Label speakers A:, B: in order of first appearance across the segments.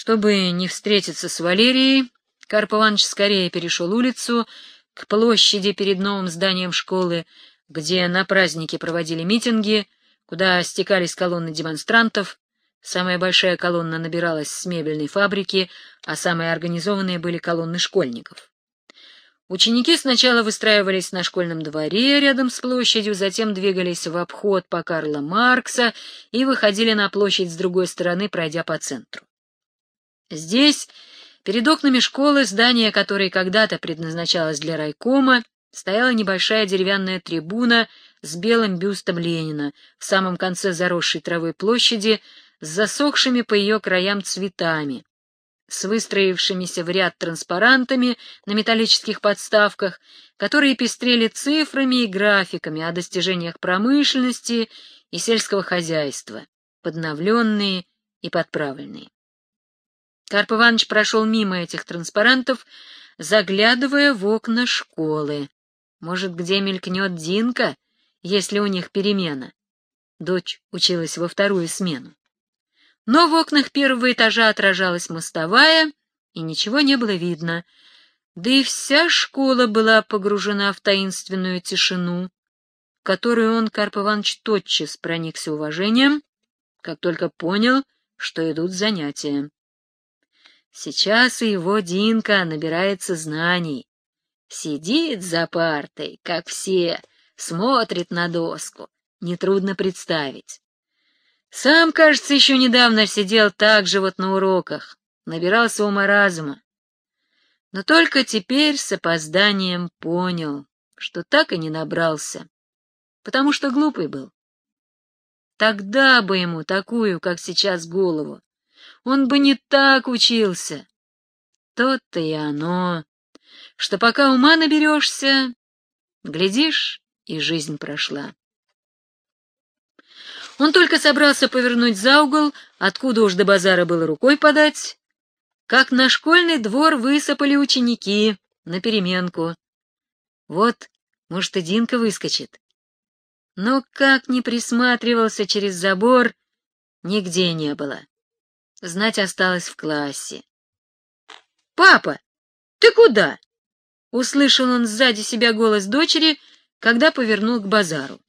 A: Чтобы не встретиться с Валерией, Карп Иванович скорее перешел улицу к площади перед новым зданием школы, где на празднике проводили митинги, куда стекались колонны демонстрантов. Самая большая колонна набиралась с мебельной фабрики, а самые организованные были колонны школьников. Ученики сначала выстраивались на школьном дворе рядом с площадью, затем двигались в обход по Карла Маркса и выходили на площадь с другой стороны, пройдя по центру. Здесь, перед окнами школы, здание которое когда-то предназначалось для райкома, стояла небольшая деревянная трибуна с белым бюстом Ленина в самом конце заросшей травой площади с засохшими по ее краям цветами, с выстроившимися в ряд транспарантами на металлических подставках, которые пестрели цифрами и графиками о достижениях промышленности и сельского хозяйства, подновленные и подправленные. Карп Иванович прошел мимо этих транспарантов, заглядывая в окна школы. Может, где мелькнет Динка, если у них перемена? Дочь училась во вторую смену. Но в окнах первого этажа отражалась мостовая, и ничего не было видно. Да и вся школа была погружена в таинственную тишину, которую он, Карп Иванович, тотчас проникся уважением, как только понял, что идут занятия. Сейчас и его Динка набирается знаний. Сидит за партой, как все, смотрит на доску. Нетрудно представить. Сам, кажется, еще недавно сидел так же вот на уроках, набирался ума разума. Но только теперь с опозданием понял, что так и не набрался, потому что глупый был. Тогда бы ему такую, как сейчас, голову он бы не так учился. То-то и оно, что пока ума наберешься, глядишь, и жизнь прошла. Он только собрался повернуть за угол, откуда уж до базара было рукой подать, как на школьный двор высыпали ученики на переменку. Вот, может, и Динка выскочит. Но как ни присматривался через забор, нигде не было. Знать осталось в классе. «Папа, ты куда?» — услышал он сзади себя голос дочери, когда повернул к базару.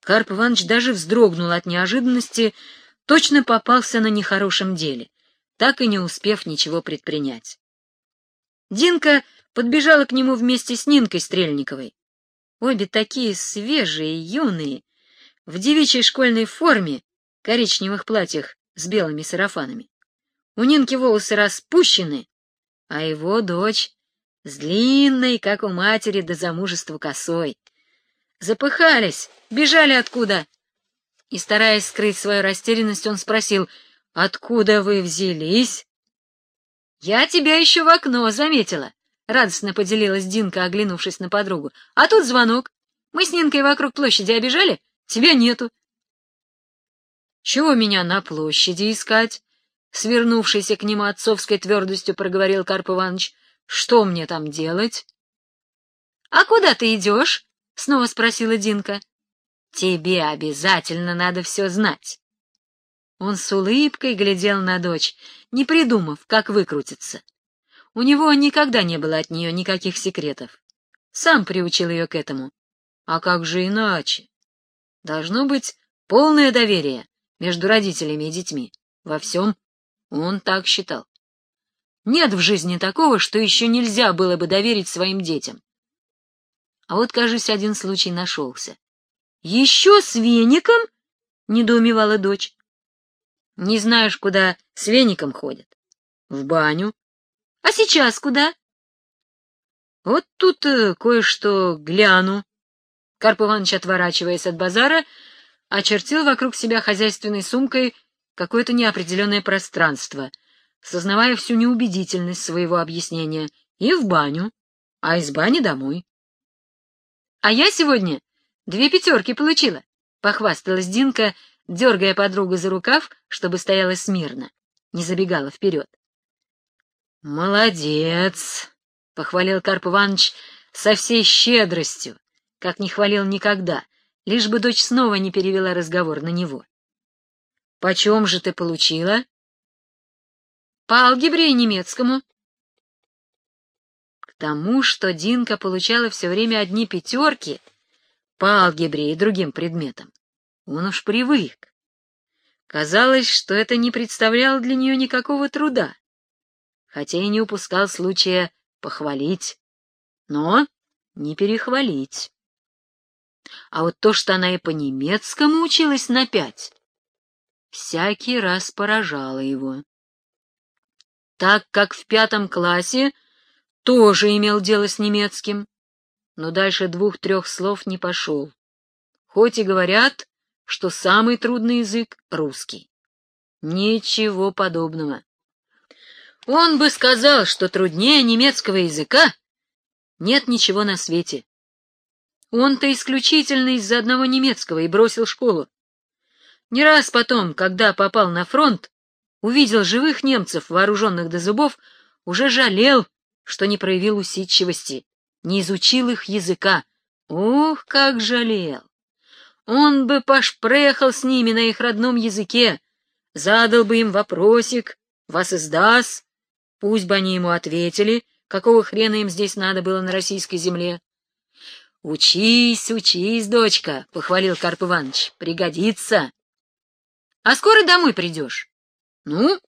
A: Карп Иванович даже вздрогнул от неожиданности, точно попался на нехорошем деле, так и не успев ничего предпринять. Динка подбежала к нему вместе с Нинкой Стрельниковой. Обе такие свежие, юные, в девичьей школьной форме, коричневых платьях с белыми сарафанами. У Нинки волосы распущены, а его дочь с длинной, как у матери, до замужества косой. Запыхались, бежали откуда? И, стараясь скрыть свою растерянность, он спросил, «Откуда вы взялись?» «Я тебя еще в окно заметила», — радостно поделилась Динка, оглянувшись на подругу. «А тут звонок. Мы с Нинкой вокруг площади обижали, тебя нету. Чего меня на площади искать? Свернувшийся к нему отцовской твердостью проговорил Карп Иванович. Что мне там делать? — А куда ты идешь? — снова спросила Динка. — Тебе обязательно надо все знать. Он с улыбкой глядел на дочь, не придумав, как выкрутиться. У него никогда не было от нее никаких секретов. Сам приучил ее к этому. А как же иначе? Должно быть полное доверие между родителями и детьми. Во всем он так считал. Нет в жизни такого, что еще нельзя было бы доверить своим детям. А вот, кажется, один случай нашелся. «Еще с веником?» — недоумевала дочь. «Не знаешь, куда с веником ходят?» «В баню». «А сейчас куда?» «Вот тут э, кое-что гляну». Карп Иванович, отворачиваясь от базара, очертил вокруг себя хозяйственной сумкой какое-то неопределенное пространство, сознавая всю неубедительность своего объяснения, и в баню, а из бани домой. — А я сегодня две пятерки получила, — похвасталась Динка, дергая подругу за рукав, чтобы стояла смирно, не забегала вперед. — Молодец! — похвалил Карп Иванович со всей щедростью, как не хвалил никогда, лишь бы дочь снова не перевела разговор на него. — Почем же ты получила? По алгебре и немецкому. К тому, что Динка получала все время одни пятерки по алгебре и другим предметам, он уж привык. Казалось, что это не представляло для нее никакого труда, хотя и не упускал случая похвалить, но не перехвалить. А вот то, что она и по-немецкому училась на пять, всякий раз поражало его. Так как в пятом классе тоже имел дело с немецким, но дальше двух-трех слов не пошел. Хоть и говорят, что самый трудный язык — русский. Ничего подобного. Он бы сказал, что труднее немецкого языка нет ничего на свете. Он-то исключительно из-за одного немецкого и бросил школу. Не раз потом, когда попал на фронт, увидел живых немцев, вооруженных до зубов, уже жалел, что не проявил усидчивости, не изучил их языка. Ох, как жалел! Он бы пошпрехал с ними на их родном языке, задал бы им вопросик, вас издаст, пусть бы они ему ответили, какого хрена им здесь надо было на российской земле. — Учись, учись, дочка, — похвалил Карп Иванович, — пригодится. — А скоро домой придешь? — Ну,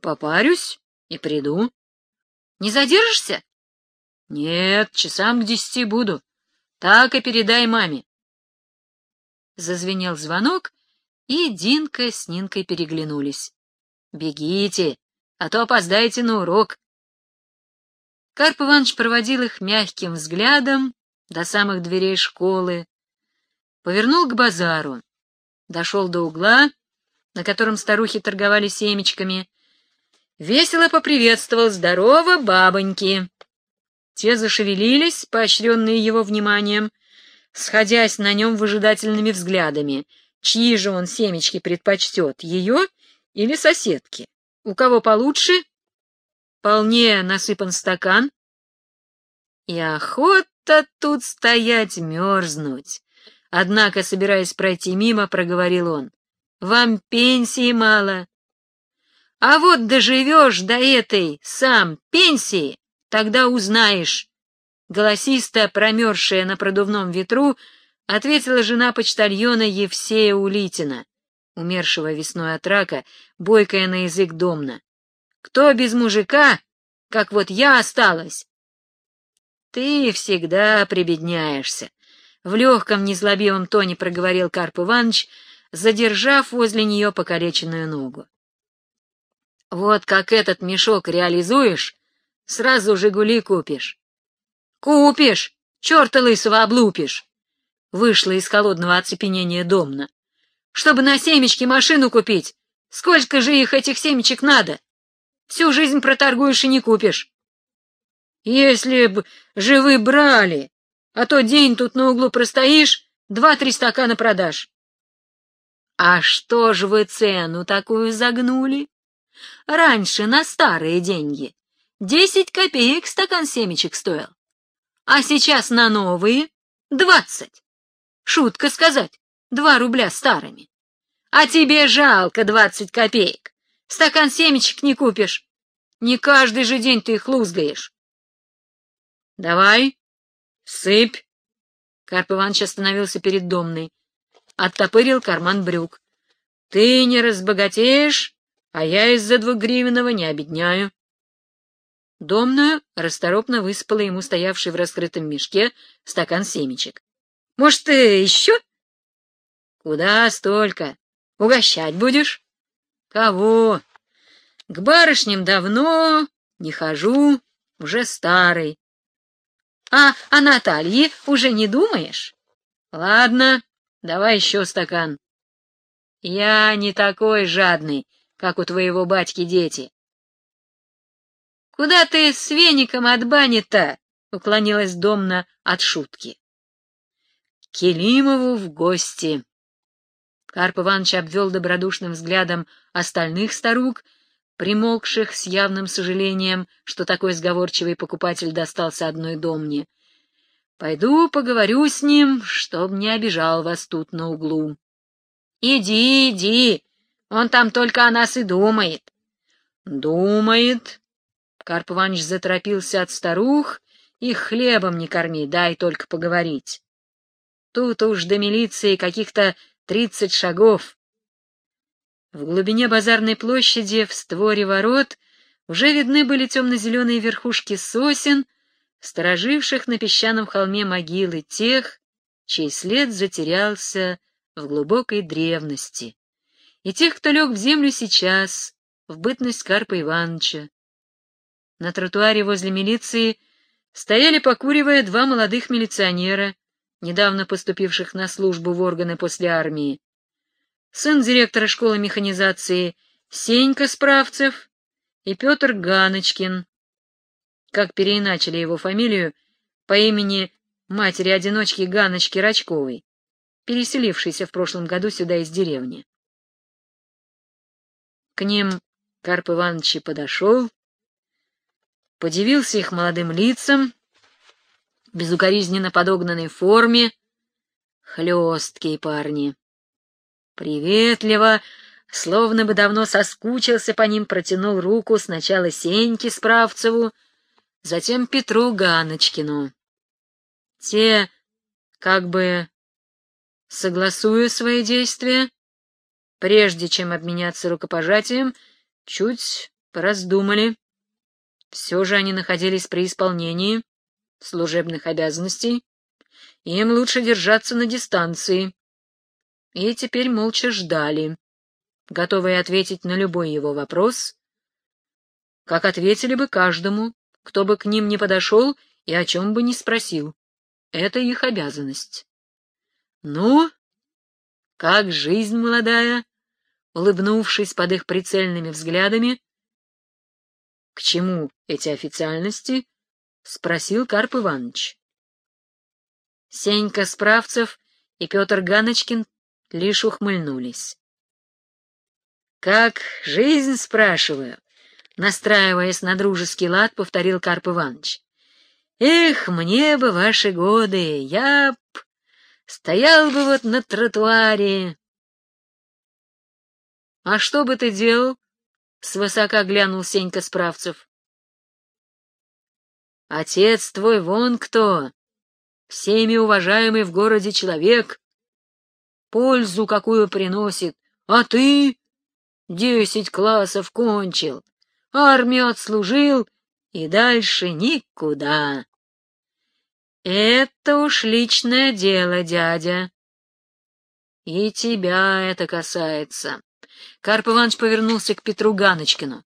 A: попарюсь и приду. — Не задержишься? — Нет, часам к десяти буду. Так и передай маме. Зазвенел звонок, и Динка с Нинкой переглянулись. — Бегите, а то опоздаете на урок. Карп Иванович проводил их мягким взглядом до самых дверей школы, повернул к базару, дошел до угла, на котором старухи торговали семечками, весело поприветствовал «Здорово, бабоньки!». Те зашевелились, поощренные его вниманием, сходясь на нем выжидательными взглядами, чьи же он семечки предпочтет, ее или соседки. У кого получше, полнее насыпан стакан, и охота тут стоять мерзнуть. Однако, собираясь пройти мимо, проговорил он, «Вам пенсии мало. А вот доживешь до этой сам пенсии, тогда узнаешь». Голосисто промерзшая на продувном ветру, ответила жена почтальона Евсея Улитина, умершего весной от рака, бойкая на язык домна. Кто без мужика, как вот я осталась? Ты всегда прибедняешься. В легком незлобивом тоне проговорил Карп Иванович, задержав возле нее покалеченную ногу. Вот как этот мешок реализуешь, сразу «Жигули» купишь. Купишь, черта лысого облупишь. Вышла из холодного оцепенения домна. Чтобы на семечки машину купить, сколько же их этих семечек надо? Всю жизнь проторгуешь и не купишь. Если б же вы брали, а то день тут на углу простоишь, два-три стакана продашь. А что ж вы цену такую загнули? Раньше на старые деньги десять копеек стакан семечек стоил, а сейчас на новые двадцать. Шутка сказать, два рубля старыми. А тебе жалко двадцать копеек. Стакан семечек не купишь. Не каждый же день ты их лузгаешь. — Давай, сыпь. Карп Иванович остановился перед домной. Оттопырил карман брюк. — Ты не разбогатеешь, а я из-за двухгривенного не обедняю. Домную расторопно высыпала ему стоявший в раскрытом мешке стакан семечек. — Может, ты еще? — Куда столько? Угощать будешь? Кого? К барышням давно не хожу, уже старый. А о Наталье уже не думаешь? Ладно, давай еще стакан. Я не такой жадный, как у твоего батьки дети. Куда ты с веником от бани-то? Уклонилась Домна от шутки. Келимову в гости. Карп Иванович обвел добродушным взглядом остальных старук, примолкших с явным сожалением, что такой сговорчивый покупатель достался одной домне. «Пойду поговорю с ним, чтоб не обижал вас тут на углу». «Иди, иди, он там только о нас и думает. Думает. Карп Иванович заторопился от старух. Их хлебом не корми, дай только поговорить. Тут уж до милиции каких-то тридцать шагов. В глубине базарной площади, в створе ворот, уже видны были темно-зеленые верхушки сосен, стороживших на песчаном холме могилы тех, чей след затерялся в глубокой древности, и тех, кто лег в землю сейчас, в бытность Карпа Ивановича. На тротуаре возле милиции стояли, покуривая, два молодых милиционера, недавно поступивших на службу в органы после армии. Сын директора школы механизации Сенька Справцев и Петр Ганочкин, как переиначили его фамилию по имени матери-одиночки Ганочки Рачковой, переселившейся в прошлом году сюда из деревни. К ним Карп Иванович подошел, подивился их молодым лицам, безукоризненно подогнанной форме, хлесткие парни. Приветливо, словно бы давно соскучился по ним, протянул руку сначала Сеньке Справцеву, затем Петру Ганочкину. Те, как бы согласуя свои действия, прежде чем обменяться рукопожатием, чуть пораздумали. Все же они находились при исполнении служебных обязанностей, им лучше держаться на дистанции. И теперь молча ждали, готовые ответить на любой его вопрос, как ответили бы каждому, кто бы к ним не подошел и о чем бы не спросил. Это их обязанность. «Ну, как жизнь молодая?» Улыбнувшись под их прицельными взглядами, «К чему эти официальности?» — спросил Карп Иванович. Сенька Справцев и Петр Ганочкин лишь ухмыльнулись. «Как жизнь, спрашиваю?» настраиваясь на дружеский лад, повторил Карп Иванович. «Эх, мне бы ваши годы! Я б стоял бы вот на тротуаре!» «А что бы ты делал?» — свысока глянул Сенька Справцев. «Отец твой вон кто! Всеми уважаемый в городе человек! Пользу какую приносит! А ты десять классов кончил!» армию отслужил и дальше никуда. Это уж личное дело, дядя. И тебя это касается. Карп Иванович повернулся к Петру Ганочкину.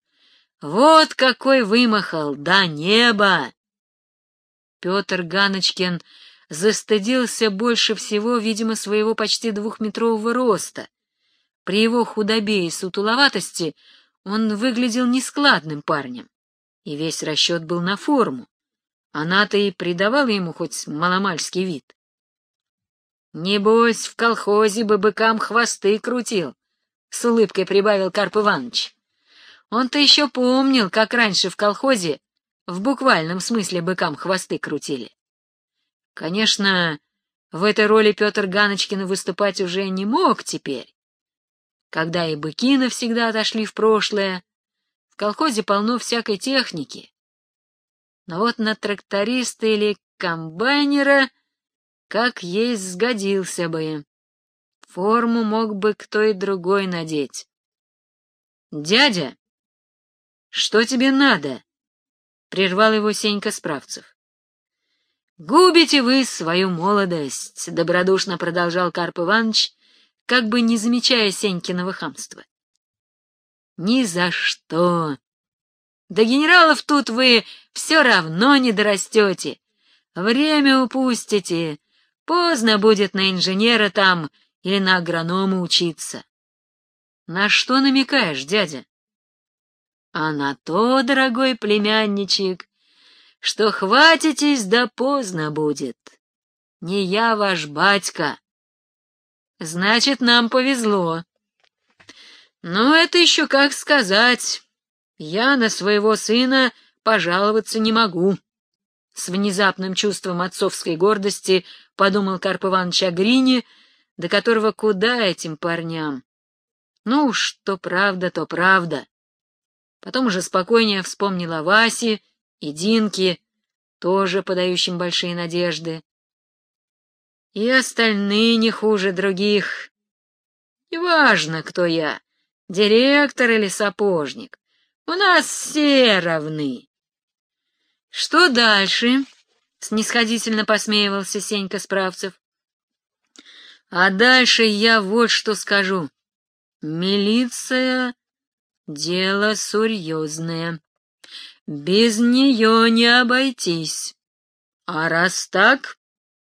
A: Вот какой вымахал до неба! Петр Ганочкин застыдился больше всего, видимо, своего почти двухметрового роста. При его худобе и сутуловатости он выглядел нескладным парнем, и весь расчет был на форму. Она-то и придавала ему хоть маломальский вид. «Небось, в колхозе бы быкам хвосты крутил», — с улыбкой прибавил Карп Иванович. Он-то еще помнил, как раньше в колхозе в буквальном смысле быкам хвосты крутили. Конечно, в этой роли Петр Ганочкин выступать уже не мог теперь, когда и быки навсегда отошли в прошлое. В колхозе полно всякой техники. Но вот на тракториста или комбайнера как есть сгодился бы. Форму мог бы кто и другой надеть. «Дядя, что тебе надо?» — прервал его Сенька Справцев. «Губите вы свою молодость», — добродушно продолжал Карп Иванович, как бы не замечая Сенькиного хамства. «Ни за что! До генералов тут вы все равно не дорастете, время упустите, поздно будет на инженера там или на агронома учиться». «На что намекаешь, дядя?» «А на то, дорогой племянничек, что хватитесь, да поздно будет. Не я ваш батька, Значит, нам повезло. Но это еще как сказать. Я на своего сына пожаловаться не могу. С внезапным чувством отцовской гордости подумал Карп Иванович о Грине, до которого куда этим парням. Ну уж, то правда, то правда. Потом уже спокойнее вспомнил о Васе и Динке, тоже подающим большие надежды. И остальные не хуже других. Неважно, кто я, директор или сапожник, у нас все равны. Что дальше? — снисходительно посмеивался Сенька Справцев. А дальше я вот что скажу. Милиция — дело серьезное. Без нее не обойтись. А раз так,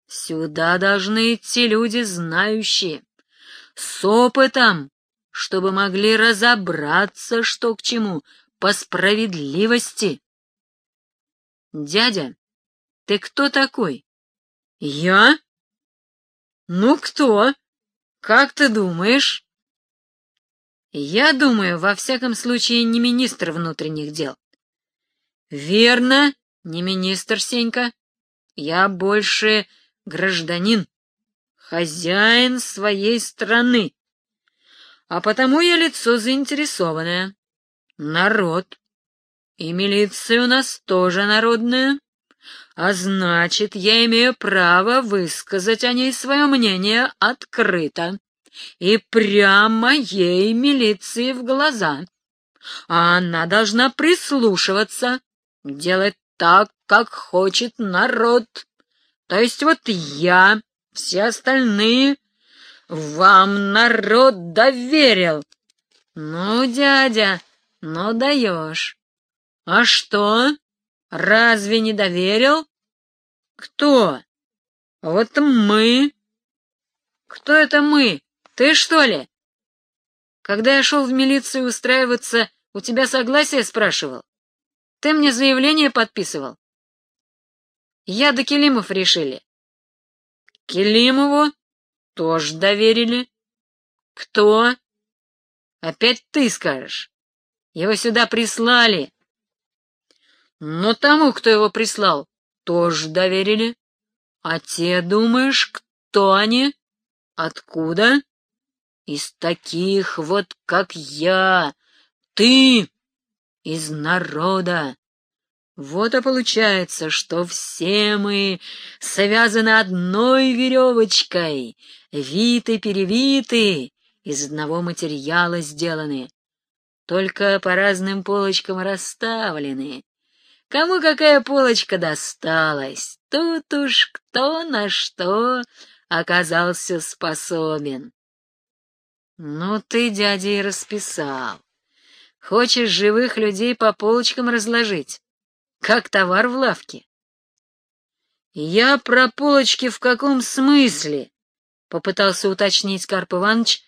A: сюда должны идти люди знающие, с опытом, чтобы могли разобраться, что к чему, по справедливости. Дядя, ты кто такой? Я? Ну кто? Как ты думаешь? Я думаю, во всяком случае, не министр внутренних дел. Верно, не министр, Сенька. Я больше гражданин, хозяин своей страны. А потому я лицо заинтересованное. Народ. И милиция у нас тоже народная. А значит, я имею право высказать о ней свое мнение открыто и прямо ей милиции в глаза. А она должна прислушиваться, делать так, как хочет народ. То есть вот я, все остальные, вам народ доверил. Ну, дядя, ну даешь. А что? Разве не доверил? Кто? Вот мы. Кто это мы? Ты что ли? Когда я шел в милицию устраиваться, у тебя согласие спрашивал? Ты мне заявление подписывал? Я до Келимов решили. Келимову тоже доверили. Кто? Опять ты скажешь. Его сюда прислали. Но тому, кто его прислал, тоже доверили. А те, думаешь, кто они? Откуда? Из таких вот, как я. Ты из народа. Вот и получается, что все мы связаны одной веревочкой, виты-перевиты, из одного материала сделаны, только по разным полочкам расставлены. Кому какая полочка досталась, тут уж кто на что оказался способен. Ну ты, дядя, и расписал. Хочешь живых людей по полочкам разложить, как товар в лавке? Я про полочки в каком смысле? Попытался уточнить Карп Иванович,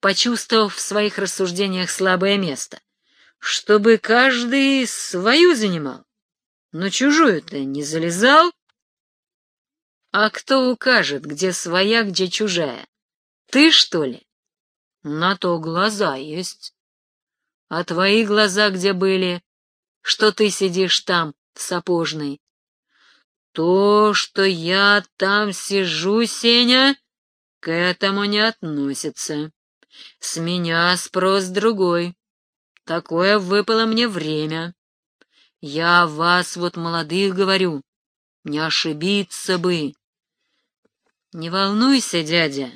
A: почувствовав в своих рассуждениях слабое место. Чтобы каждый свою занимал, но чужую-то не залезал. А кто укажет, где своя, где чужая? Ты, что ли? На то глаза есть. А твои глаза где были? Что ты сидишь там, в сапожной? То, что я там сижу, Сеня, к этому не относится. С меня спрос другой. Такое выпало мне время. Я вас вот молодых говорю, не ошибиться бы. Не волнуйся, дядя,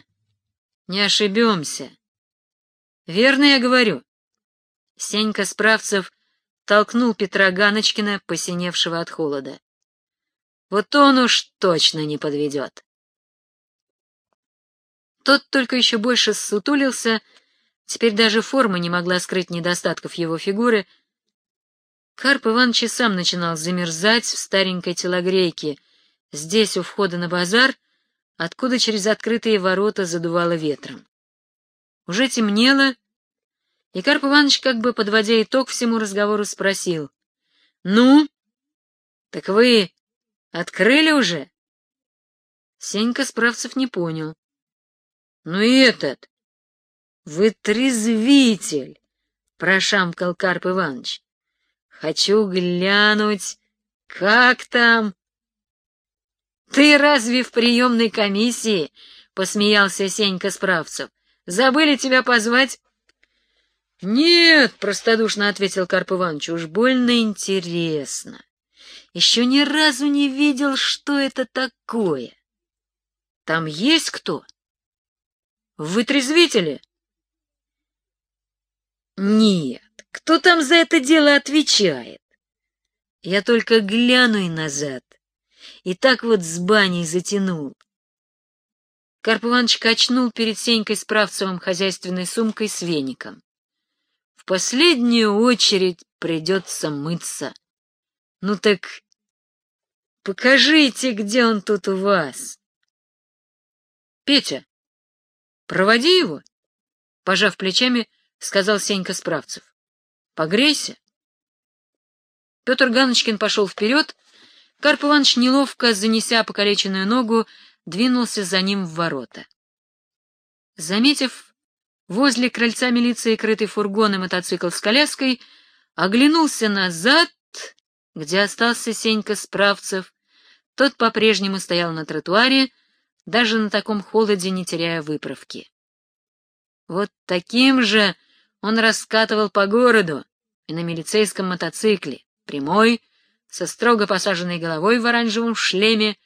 A: не ошибемся. Верно я говорю. Сенька Справцев толкнул Петра Ганочкина, посиневшего от холода. Вот он уж точно не подведет. Тот только еще больше ссутулился, теперь даже форма не могла скрыть недостатков его фигуры. Карп Иванович сам начинал замерзать в старенькой телогрейке, здесь, у входа на базар, откуда через открытые ворота задувало ветром. Уже темнело, и Карп Иванович, как бы подводя итог всему разговору, спросил. — Ну? Так вы открыли уже? Сенька Справцев не понял. — Ну и этот? — Вы трезвитель! — прошамкал Карп Иванович. — Хочу глянуть, как там... — Ты разве в приемной комиссии? — посмеялся Сенька Справцев. — Забыли тебя позвать? Нет, простодушно ответил Карп Иванович, уж больно интересно. Еще ни разу не видел, что это такое. Там есть кто? Вытрезвители? Нет, кто там за это дело отвечает? Я только гляну и назад. И так вот с баней затянул. Карп Иванович качнул перед Сенькой Справцевым хозяйственной сумкой с веником. Последнюю очередь придется мыться. Ну так покажите, где он тут у вас. Петя, проводи его, пожав плечами, сказал Сенька Справцев. Погрейся. Петр Ганочкин пошел вперед, Карп Иванович, неловко занеся покалеченную ногу, двинулся за ним в ворота. Заметив возле крыльца милиции крытый фургон и мотоцикл с коляской, оглянулся назад, где остался Сенька Справцев. Тот по-прежнему стоял на тротуаре, даже на таком холоде не теряя выправки. Вот таким же он раскатывал по городу и на милицейском мотоцикле, прямой, со строго посаженной головой в оранжевом шлеме,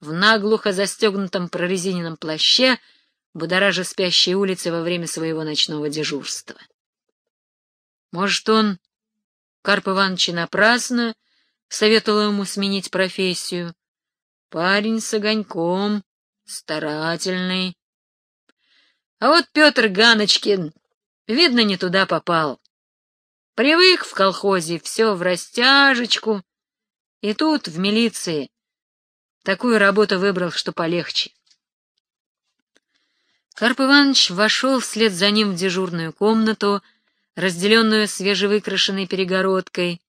A: в наглухо застегнутом прорезиненном плаще, будоража спящие улицы во время своего ночного дежурства. Может, он, Карп Иванович, напрасно советовал ему сменить профессию. Парень с огоньком, старательный. А вот Петр Ганочкин, видно, не туда попал. Привык в колхозе все в растяжечку, и тут, в милиции, такую работу выбрал, что полегче. Карп Иванович вошел вслед за ним в дежурную комнату, разделенную свежевыкрашенной перегородкой,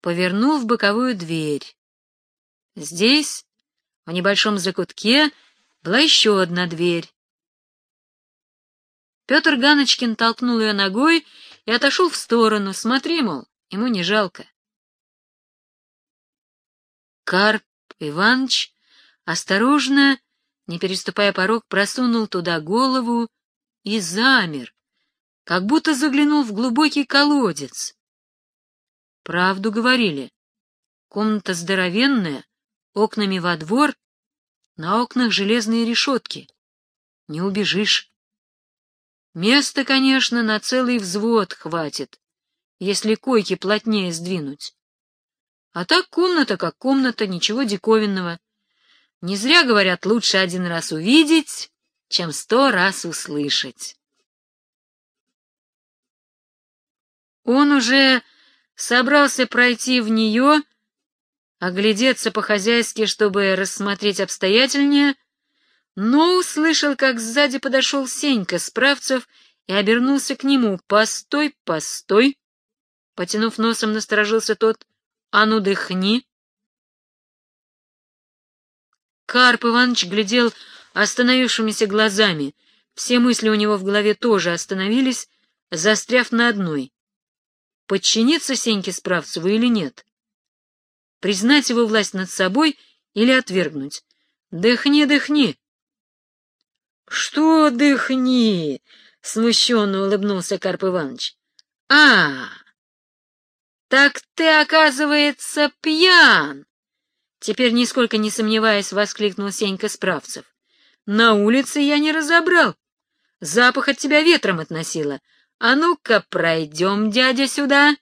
A: повернул в боковую дверь. Здесь, в небольшом закутке, была еще одна дверь. Петр Ганочкин толкнул ее ногой и отошел в сторону. Смотри, мол, ему не жалко. Карп Иванович осторожно, не переступая порог, просунул туда голову и замер, как будто заглянул в глубокий колодец. Правду говорили. Комната здоровенная, окнами во двор, на окнах железные решетки. Не убежишь. Места, конечно, на целый взвод хватит, если койки плотнее сдвинуть. А так комната как комната, ничего диковинного. Не зря говорят, лучше один раз увидеть, чем сто раз услышать. Он уже собрался пройти в нее, оглядеться по-хозяйски, чтобы рассмотреть обстоятельнее, но услышал, как сзади подошел Сенька Справцев и обернулся к нему. «Постой, постой!» Потянув носом, насторожился тот. А ну, дыхни. Карп Иванович глядел остановившимися глазами. Все мысли у него в голове тоже остановились, застряв на одной. Подчиниться Сеньке Справцеву или нет? Признать его власть над собой или отвергнуть? Дыхни, дыхни. Что дыхни? Смущенно улыбнулся Карп Иванович. А, «Так ты, оказывается, пьян!» Теперь, нисколько не сомневаясь, воскликнул Сенька Справцев. «На улице я не разобрал. Запах от тебя ветром относило. А ну-ка, пройдем, дядя, сюда!»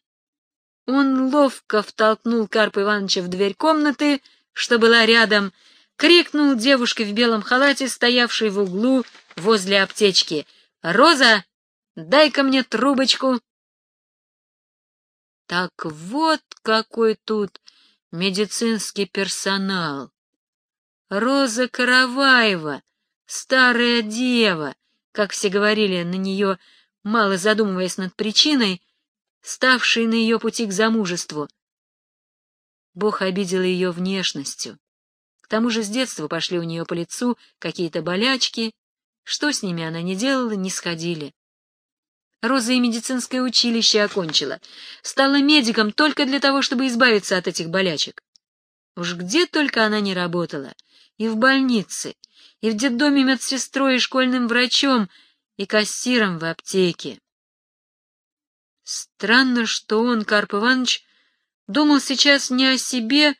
A: Он ловко втолкнул Карпа Ивановича в дверь комнаты, что была рядом, крикнул девушке в белом халате, стоявшей в углу возле аптечки. «Роза, дай-ка мне трубочку!» Так вот какой тут медицинский персонал. Роза Караваева, старая дева, как все говорили на нее, мало задумываясь над причиной, ставшей на ее пути к замужеству. Бог обидел ее внешностью. К тому же с детства пошли у нее по лицу какие-то болячки, что с ними она не делала, не сходили. Роза и медицинское училище окончила. Стала медиком только для того, чтобы избавиться от этих болячек. Уж где только она не работала. И в больнице, и в детдоме медсестрой и школьным врачом, и кассиром в аптеке. Странно, что он, Карп Иванович, думал сейчас не о себе,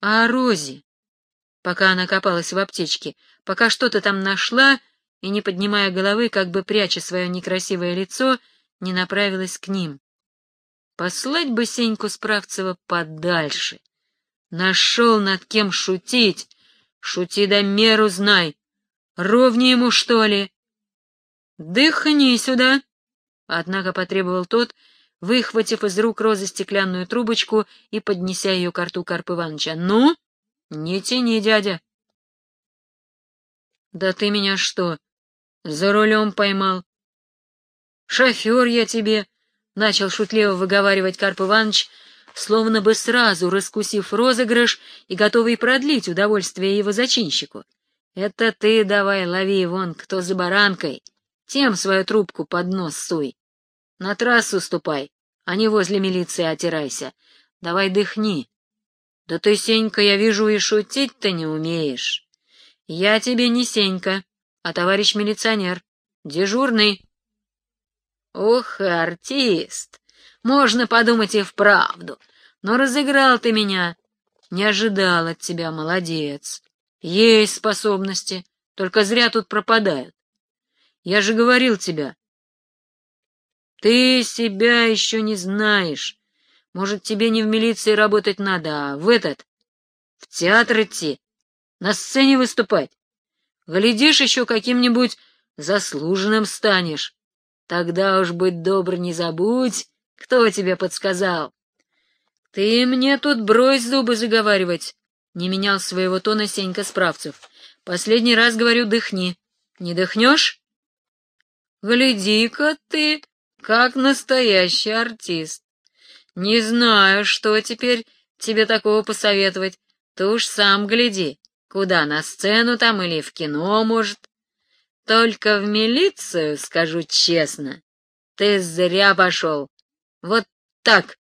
A: а о Розе, пока она копалась в аптечке, пока что-то там нашла и, не поднимая головы, как бы пряча свое некрасивое лицо, не направилась к ним. Послать бы Сеньку Справцева подальше. Нашел над кем шутить. Шути да меру знай. Ровнее ему, что ли? Дыхни сюда. Однако потребовал тот, выхватив из рук Розы стеклянную трубочку и поднеся ее к рту Карп Ивановича. «Ну, не тяни, дядя!» «Да ты меня что, за рулем поймал?» «Шофер я тебе!» — начал шутливо выговаривать Карп Иванович, словно бы сразу раскусив розыгрыш и готовый продлить удовольствие его зачинщику. «Это ты давай лови вон, кто за баранкой, тем свою трубку под нос суй. На трассу ступай, а не возле милиции отирайся. Давай дыхни. Да ты, Сенька, я вижу, и шутить-то не умеешь. Я тебе не Сенька, а товарищ милиционер, дежурный». «Ух, артист! Можно подумать и вправду. Но разыграл ты меня. Не ожидал от тебя, молодец. Есть способности, только зря тут пропадают. Я же говорил тебя. Ты себя еще не знаешь. Может, тебе не в милиции работать надо, а в этот, в театр идти, на сцене выступать. Глядишь, еще каким-нибудь заслуженным станешь. Тогда уж, быть добр, не забудь, кто тебе подсказал. Ты мне тут брось зубы заговаривать, — не менял своего тона Сенька Справцев. Последний раз говорю, дыхни. Не дыхнешь? Гляди-ка ты, как настоящий артист. Не знаю, что теперь тебе такого посоветовать. Ты уж сам гляди, куда, на сцену там или в кино, может. Только в милицию, скажу честно, ты зря пошел. Вот так,